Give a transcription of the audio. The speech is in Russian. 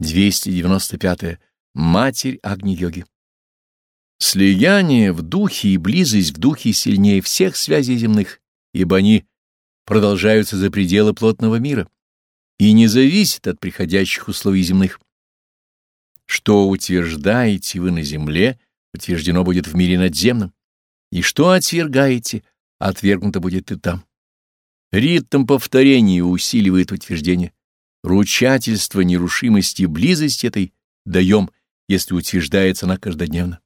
295. -е. Матерь Агни-йоги. Слияние в духе и близость в духе сильнее всех связей земных, ибо они продолжаются за пределы плотного мира и не зависят от приходящих условий земных. Что утверждаете вы на земле, утверждено будет в мире надземном, и что отвергаете, отвергнуто будет и там. Ритм повторения усиливает утверждение. Ручательство нерушимости близости этой даем, если утверждается она каждодневно.